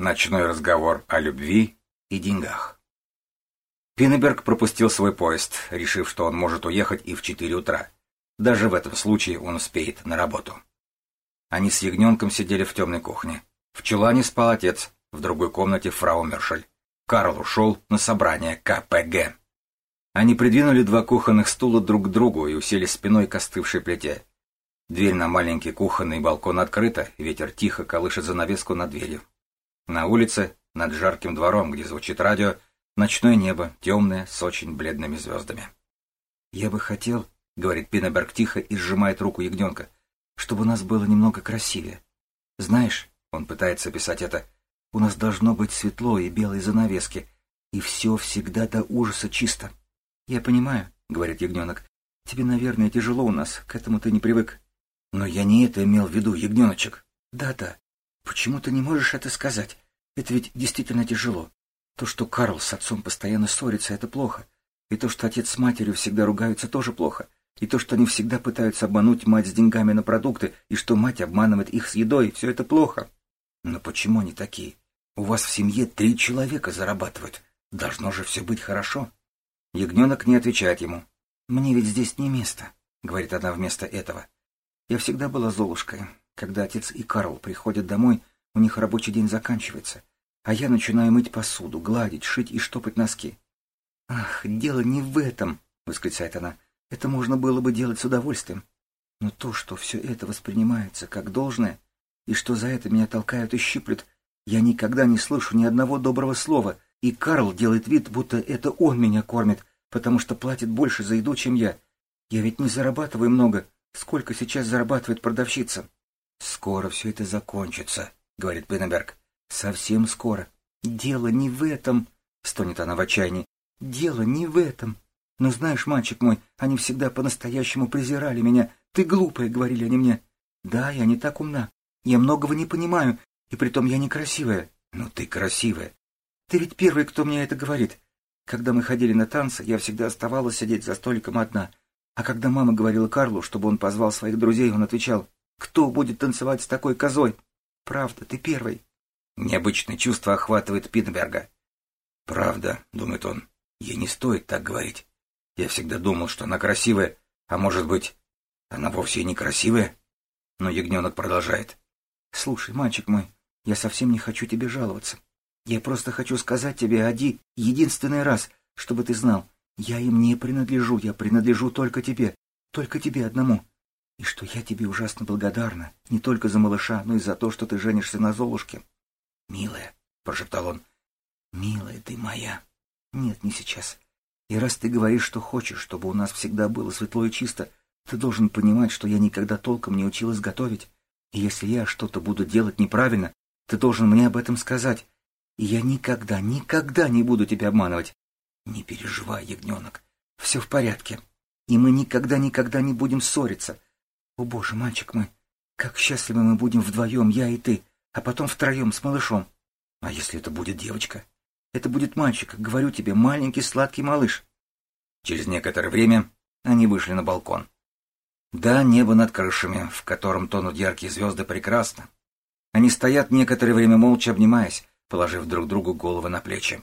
Ночной разговор о любви и деньгах. Пиннеберг пропустил свой поезд, решив, что он может уехать и в четыре утра. Даже в этом случае он успеет на работу. Они с ягненком сидели в темной кухне. В чулане спал отец, в другой комнате фрау Мершель. Карл ушел на собрание КПГ. Они придвинули два кухонных стула друг к другу и усели спиной к остывшей плите. Дверь на маленький кухонный балкон открыта, ветер тихо колышет занавеску над дверью. На улице, над жарким двором, где звучит радио, ночное небо, темное, с очень бледными звездами. «Я бы хотел», — говорит Пинеберг тихо и сжимает руку ягненка, — «чтобы у нас было немного красивее. Знаешь, — он пытается описать это, — у нас должно быть светло и белые занавески, и все всегда до ужаса чисто». «Я понимаю», — говорит ягненок, — «тебе, наверное, тяжело у нас, к этому ты не привык». «Но я не это имел в виду, ягненочек». «Да-да, Почему ты не можешь это сказать? Это ведь действительно тяжело. То, что Карл с отцом постоянно ссорится, это плохо. И то, что отец с матерью всегда ругаются, тоже плохо. И то, что они всегда пытаются обмануть мать с деньгами на продукты, и что мать обманывает их с едой, все это плохо. Но почему они такие? У вас в семье три человека зарабатывают. Должно же все быть хорошо. Ягненок не отвечает ему. «Мне ведь здесь не место», — говорит она вместо этого. «Я всегда была Золушкой. Когда отец и Карл приходят домой, у них рабочий день заканчивается, а я начинаю мыть посуду, гладить, шить и штопать носки. «Ах, дело не в этом!» — восклицает она. «Это можно было бы делать с удовольствием. Но то, что все это воспринимается как должное, и что за это меня толкают и щиплют, я никогда не слышу ни одного доброго слова, и Карл делает вид, будто это он меня кормит, потому что платит больше за еду, чем я. Я ведь не зарабатываю много. Сколько сейчас зарабатывает продавщица?» «Скоро все это закончится», — говорит Пеннеберг. «Совсем скоро». «Дело не в этом», — стонет она в отчаянии. «Дело не в этом. Но знаешь, мальчик мой, они всегда по-настоящему презирали меня. Ты глупая, — говорили они мне. Да, я не так умна. Я многого не понимаю, и притом я некрасивая. Но ты красивая. Ты ведь первый, кто мне это говорит. Когда мы ходили на танцы, я всегда оставалась сидеть за столиком одна. А когда мама говорила Карлу, чтобы он позвал своих друзей, он отвечал, кто будет танцевать с такой козой? Правда, ты первый. Необычное чувство охватывает Питберга. Правда, думает он, ей не стоит так говорить. Я всегда думал, что она красивая, а может быть, она вовсе и не красивая? Но ягненок продолжает. Слушай, мальчик мой, я совсем не хочу тебе жаловаться. Я просто хочу сказать тебе один, единственный раз, чтобы ты знал. Я им не принадлежу, я принадлежу только тебе, только тебе одному и что я тебе ужасно благодарна, не только за малыша, но и за то, что ты женишься на Золушке. — Милая, — прошептал он, — милая ты моя. Нет, не сейчас. И раз ты говоришь, что хочешь, чтобы у нас всегда было светло и чисто, ты должен понимать, что я никогда толком не училась готовить. И если я что-то буду делать неправильно, ты должен мне об этом сказать. И я никогда, никогда не буду тебя обманывать. Не переживай, ягненок, все в порядке. И мы никогда-никогда не будем ссориться. О, боже, мальчик мой, как счастливы мы будем вдвоем, я и ты, а потом втроем с малышом. А если это будет девочка? Это будет мальчик, говорю тебе, маленький сладкий малыш. Через некоторое время они вышли на балкон. Да, небо над крышами, в котором тонут яркие звезды, прекрасно. Они стоят некоторое время молча обнимаясь, положив друг другу головы на плечи.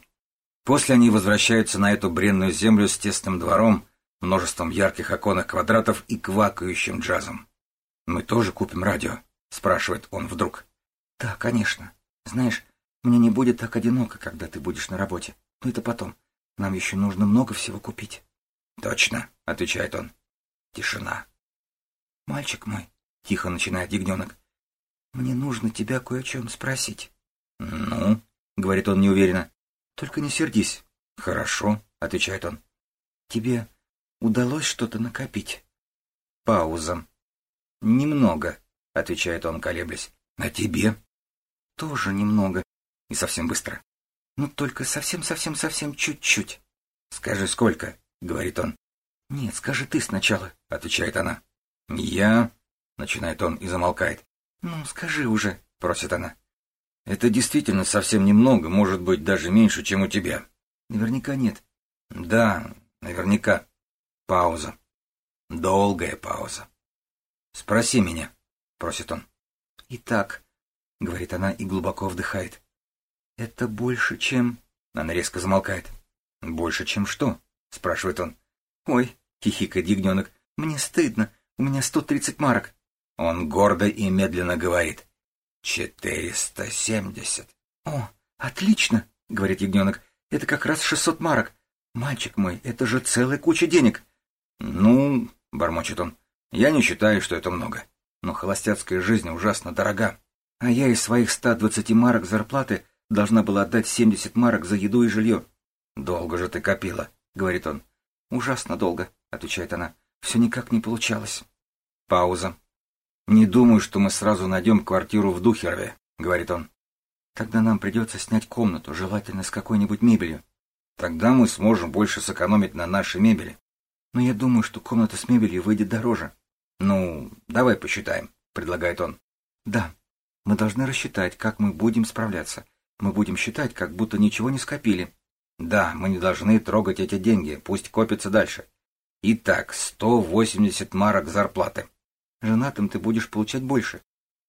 После они возвращаются на эту бренную землю с тесным двором, множеством ярких оконных квадратов и квакающим джазом. «Мы тоже купим радио?» — спрашивает он вдруг. «Да, конечно. Знаешь, мне не будет так одиноко, когда ты будешь на работе. Но это потом. Нам еще нужно много всего купить». «Точно», — отвечает он. Тишина. «Мальчик мой», — тихо начинает ягненок, — «мне нужно тебя кое о чем спросить». «Ну?» — говорит он неуверенно. «Только не сердись». «Хорошо», — отвечает он. «Тебе удалось что-то накопить. Пауза. Немного, отвечает он, колеблясь. А тебе? Тоже немного. И совсем быстро. Ну, только совсем-совсем-совсем чуть-чуть. Скажи, сколько? говорит он. Нет, скажи ты сначала, отвечает она. Я... начинает он и замолкает. Ну, скажи уже, просит она. Это действительно совсем немного, может быть, даже меньше, чем у тебя. Наверняка нет. Да, наверняка. Пауза. Долгая пауза. «Спроси меня», — просит он. «Итак», — говорит она и глубоко вдыхает, Это больше, чем... Она резко замолкает. Больше, чем что? Спрашивает он. Ой, хихикает ягненок, мне стыдно, у меня сто тридцать марок. Он гордо и медленно говорит. Четыреста семьдесят. О, отлично, говорит ягненок, это как раз шестьсот марок. Мальчик мой, это же целая куча денег. Ну, бормочет он, я не считаю, что это много. Но холостяцкая жизнь ужасно дорога. А я из своих ста двадцати марок зарплаты должна была отдать семьдесят марок за еду и жилье. Долго же ты копила, говорит он. Ужасно долго, отвечает она. Все никак не получалось. Пауза. Не думаю, что мы сразу найдем квартиру в Духерове, говорит он. Тогда нам придется снять комнату, желательно с какой-нибудь мебелью. Тогда мы сможем больше сэкономить на нашей мебели. Но я думаю, что комната с мебелью выйдет дороже. Ну, давай посчитаем, предлагает он. Да, мы должны рассчитать, как мы будем справляться. Мы будем считать, как будто ничего не скопили. Да, мы не должны трогать эти деньги, пусть копятся дальше. Итак, 180 марок зарплаты. Женатым ты будешь получать больше.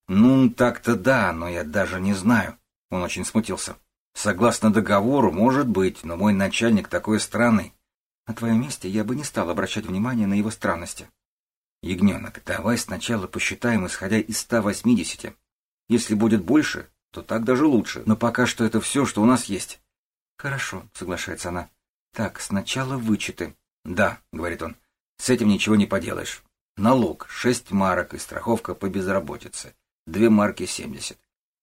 Ну, так-то да, но я даже не знаю. Он очень смутился. Согласно договору, может быть, но мой начальник такой странный. На твоем месте я бы не стал обращать внимание на его странности. Ягненок, давай сначала посчитаем, исходя из 180. Если будет больше, то так даже лучше, но пока что это все, что у нас есть. Хорошо, соглашается она. Так, сначала вычеты. Да, говорит он, с этим ничего не поделаешь. Налог — шесть марок и страховка по безработице. Две марки семьдесят.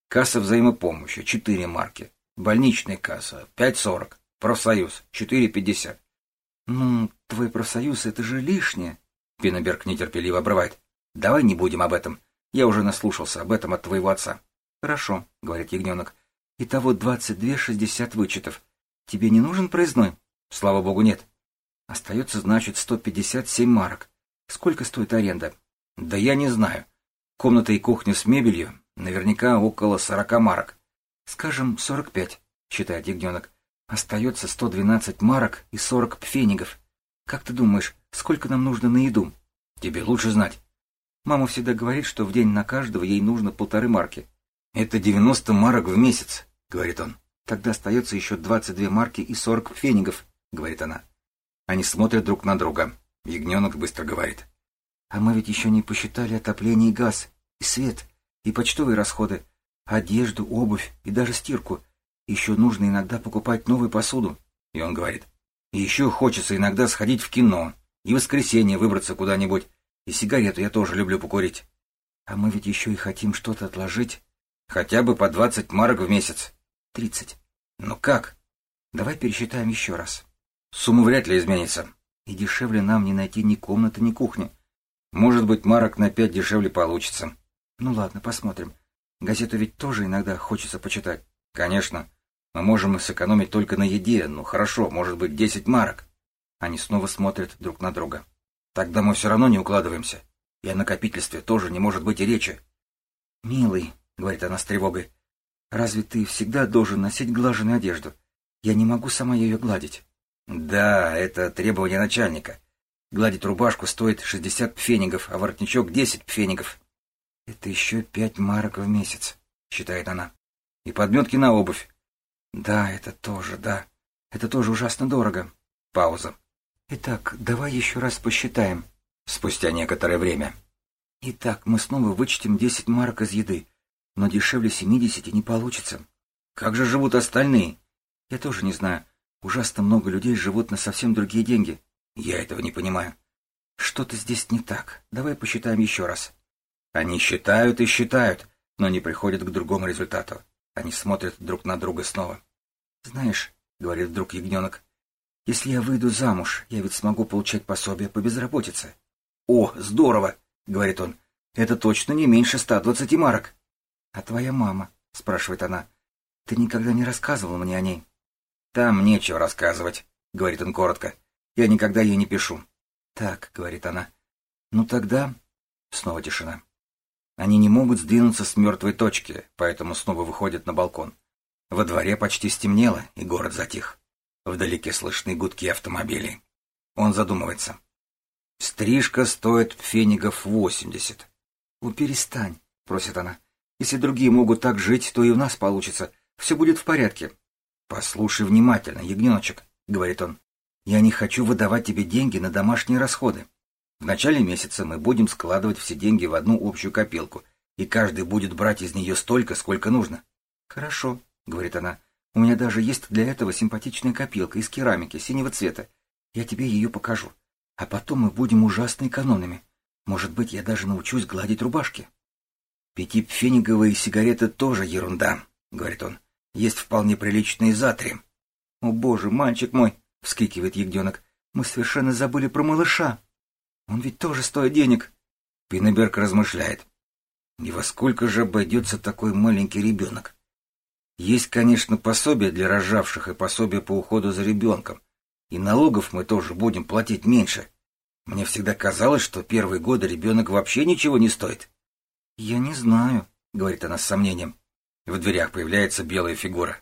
Касса взаимопомощи — четыре марки. Больничная касса — пять сорок. Профсоюз — четыре пятьдесят. Ну, твой профсоюз — это же лишнее. Пиннеберг нетерпеливо обрывает. Давай не будем об этом. Я уже наслушался об этом от твоего отца. Хорошо, говорит ягненок. Итого двадцать две шестьдесят вычетов. Тебе не нужен проездной? Слава богу, нет. Остается, значит, сто пятьдесят семь марок. Сколько стоит аренда? Да я не знаю. Комната и кухня с мебелью наверняка около сорока марок. Скажем, сорок пять, считает ягненок. Остается сто двенадцать марок и сорок пфенигов. Как ты думаешь, сколько нам нужно на еду? Тебе лучше знать. Мама всегда говорит, что в день на каждого ей нужно полторы марки. Это девяносто марок в месяц, говорит он. Тогда остается еще двадцать две марки и сорок пфенигов, говорит она. Они смотрят друг на друга. Ягненок быстро говорит. А мы ведь еще не посчитали отопление и газ, и свет, и почтовые расходы, одежду, обувь и даже стирку. Еще нужно иногда покупать новую посуду. И он говорит. Еще хочется иногда сходить в кино, и в воскресенье выбраться куда-нибудь, и сигарету я тоже люблю покурить. А мы ведь еще и хотим что-то отложить. Хотя бы по двадцать марок в месяц. Тридцать. Ну как? Давай пересчитаем еще раз. Сумма вряд ли изменится. И дешевле нам не найти ни комнаты, ни кухни. Может быть, марок на пять дешевле получится. Ну ладно, посмотрим. Газету ведь тоже иногда хочется почитать. Конечно. Мы можем сэкономить только на еде. Ну хорошо, может быть, десять марок. Они снова смотрят друг на друга. Тогда мы все равно не укладываемся. И о накопительстве тоже не может быть и речи. «Милый», — говорит она с тревогой, — «разве ты всегда должен носить глаженную одежду? Я не могу сама ее гладить». Да, это требование начальника. Гладить рубашку стоит шестьдесят пфенигов, а воротничок десять пфенигов. Это еще пять марок в месяц, считает она. И подметки на обувь. Да, это тоже, да. Это тоже ужасно дорого. Пауза. Итак, давай еще раз посчитаем. Спустя некоторое время. Итак, мы снова вычтем десять марок из еды, но дешевле семидесяти не получится. Как же живут остальные? Я тоже не знаю. Ужасно много людей живут на совсем другие деньги. Я этого не понимаю. Что-то здесь не так. Давай посчитаем еще раз. Они считают и считают, но не приходят к другому результату. Они смотрят друг на друга снова. Знаешь, — говорит вдруг ягненок, — если я выйду замуж, я ведь смогу получать пособие по безработице. О, здорово, — говорит он, — это точно не меньше ста двадцати марок. А твоя мама, — спрашивает она, — ты никогда не рассказывал мне о ней? «Там нечего рассказывать», — говорит он коротко. «Я никогда ей не пишу». «Так», — говорит она. «Ну тогда...» Снова тишина. Они не могут сдвинуться с мертвой точки, поэтому снова выходят на балкон. Во дворе почти стемнело, и город затих. Вдалеке слышны гудки автомобилей. Он задумывается. Стрижка стоит фенигов восемьдесят. «О, перестань», — просит она. «Если другие могут так жить, то и у нас получится. Все будет в порядке. Послушай внимательно, ягненочек, — говорит он. Я не хочу выдавать тебе деньги на домашние расходы. В начале месяца мы будем складывать все деньги в одну общую копилку, и каждый будет брать из нее столько, сколько нужно. Хорошо, — говорит она. У меня даже есть для этого симпатичная копилка из керамики синего цвета. Я тебе ее покажу. А потом мы будем ужасно экономными. Может быть, я даже научусь гладить рубашки. Пятипфениговые сигареты тоже ерунда, — говорит он. Есть вполне приличные за три. О, боже, мальчик мой, — вскрикивает ягненок. Мы совершенно забыли про малыша. Он ведь тоже стоит денег. Пинеберг размышляет. И во сколько же обойдется такой маленький ребенок? Есть, конечно, пособие для рожавших и пособие по уходу за ребенком. И налогов мы тоже будем платить меньше. Мне всегда казалось, что первые годы ребенок вообще ничего не стоит. — Я не знаю, — говорит она с сомнением. В дверях появляется белая фигура.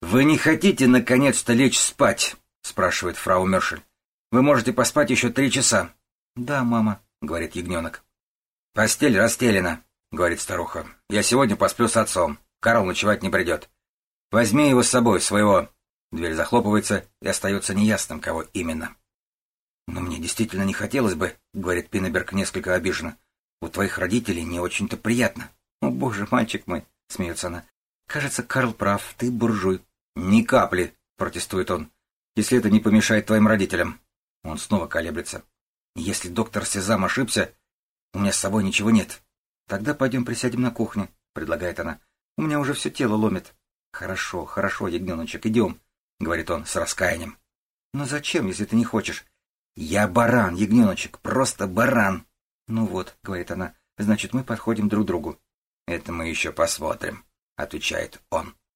«Вы не хотите, наконец-то, лечь спать?» — спрашивает фрау Мершель. «Вы можете поспать еще три часа». «Да, мама», — говорит ягненок. «Постель расстелена», — говорит старуха. «Я сегодня посплю с отцом. Карл ночевать не придет. Возьми его с собой, своего». Дверь захлопывается, и остается неясным, кого именно. «Но мне действительно не хотелось бы», — говорит Пиннеберг несколько обиженно. «У твоих родителей не очень-то приятно». «О, боже, мальчик мой», — смеется она. «Кажется, Карл прав, ты буржуй». «Ни капли», — протестует он. «Если это не помешает твоим родителям». Он снова колеблется. «Если доктор Сезам ошибся, у меня с собой ничего нет». «Тогда пойдем присядем на кухне», — предлагает она. «У меня уже все тело ломит». «Хорошо, хорошо, ягненочек, идем», — говорит он с раскаянием. «Но зачем, если ты не хочешь?» «Я баран, ягненочек, просто баран!» «Ну вот», — говорит она, — «значит, мы подходим друг другу». «Это мы еще посмотрим», — отвечает он.